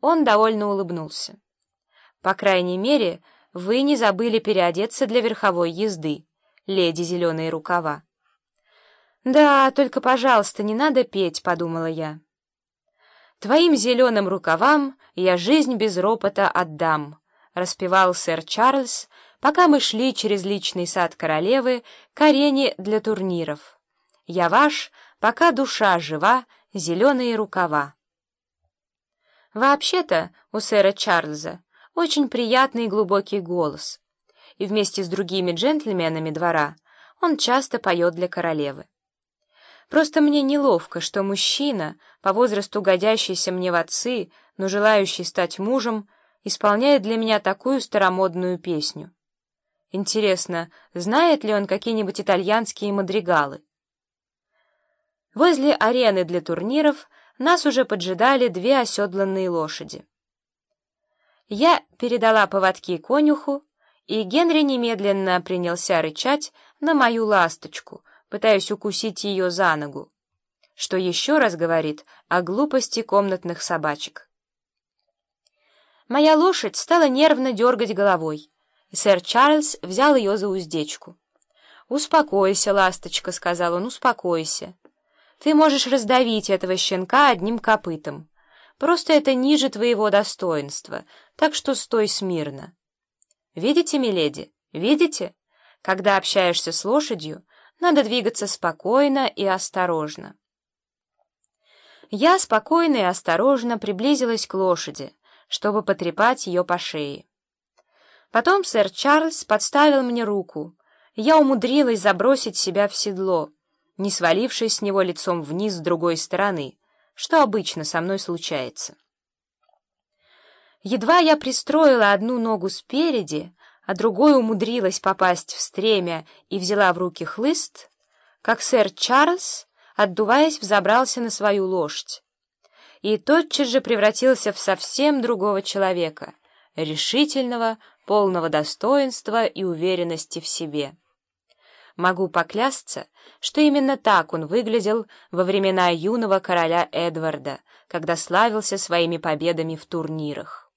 Он довольно улыбнулся. «По крайней мере, вы не забыли переодеться для верховой езды, леди Зеленые рукава». «Да, только, пожалуйста, не надо петь», — подумала я. «Твоим зеленым рукавам я жизнь без ропота отдам», — распевал сэр Чарльз, пока мы шли через личный сад королевы к арене для турниров. «Я ваш, пока душа жива, зеленые рукава». Вообще-то у сэра Чарльза очень приятный и глубокий голос, и вместе с другими джентльменами двора он часто поет для королевы. Просто мне неловко, что мужчина, по возрасту годящийся мне в отцы, но желающий стать мужем, исполняет для меня такую старомодную песню. Интересно, знает ли он какие-нибудь итальянские мадригалы? Возле арены для турниров нас уже поджидали две оседланные лошади. Я передала поводки конюху, и Генри немедленно принялся рычать на мою ласточку, пытаясь укусить ее за ногу, что еще раз говорит о глупости комнатных собачек. Моя лошадь стала нервно дергать головой, и сэр Чарльз взял ее за уздечку. «Успокойся, ласточка», — сказал он, — «успокойся». Ты можешь раздавить этого щенка одним копытом. Просто это ниже твоего достоинства, так что стой смирно. Видите, миледи, видите? Когда общаешься с лошадью, надо двигаться спокойно и осторожно. Я спокойно и осторожно приблизилась к лошади, чтобы потрепать ее по шее. Потом сэр Чарльз подставил мне руку, я умудрилась забросить себя в седло — не свалившись с него лицом вниз с другой стороны, что обычно со мной случается. Едва я пристроила одну ногу спереди, а другой умудрилась попасть в стремя и взяла в руки хлыст, как сэр Чарльз, отдуваясь, взобрался на свою лошадь и тотчас же превратился в совсем другого человека, решительного, полного достоинства и уверенности в себе. Могу поклясться, что именно так он выглядел во времена юного короля Эдварда, когда славился своими победами в турнирах.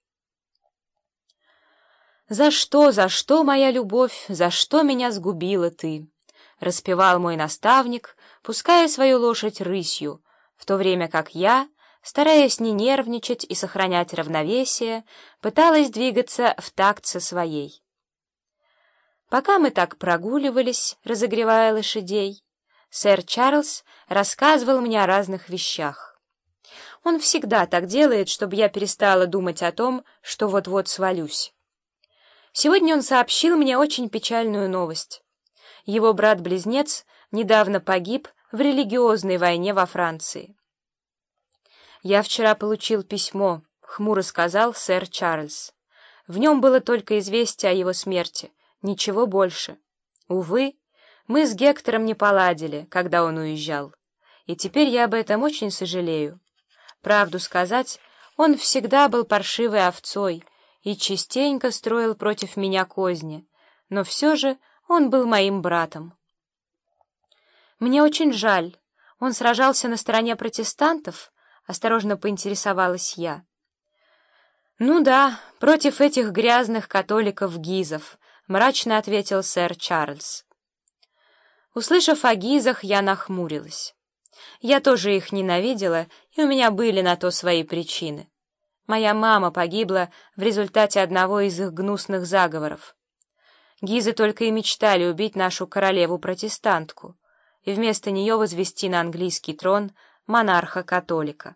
«За что, за что, моя любовь, за что меня сгубила ты?» — распевал мой наставник, пуская свою лошадь рысью, в то время как я, стараясь не нервничать и сохранять равновесие, пыталась двигаться в такт со своей. Пока мы так прогуливались, разогревая лошадей, сэр Чарльз рассказывал мне о разных вещах. Он всегда так делает, чтобы я перестала думать о том, что вот-вот свалюсь. Сегодня он сообщил мне очень печальную новость. Его брат-близнец недавно погиб в религиозной войне во Франции. «Я вчера получил письмо», — хмуро сказал сэр Чарльз. В нем было только известие о его смерти — Ничего больше. Увы, мы с Гектором не поладили, когда он уезжал. И теперь я об этом очень сожалею. Правду сказать, он всегда был паршивой овцой и частенько строил против меня козни, но все же он был моим братом. Мне очень жаль. Он сражался на стороне протестантов, осторожно поинтересовалась я. Ну да, против этих грязных католиков-гизов, — мрачно ответил сэр Чарльз. Услышав о гизах, я нахмурилась. Я тоже их ненавидела, и у меня были на то свои причины. Моя мама погибла в результате одного из их гнусных заговоров. Гизы только и мечтали убить нашу королеву-протестантку и вместо нее возвести на английский трон монарха-католика.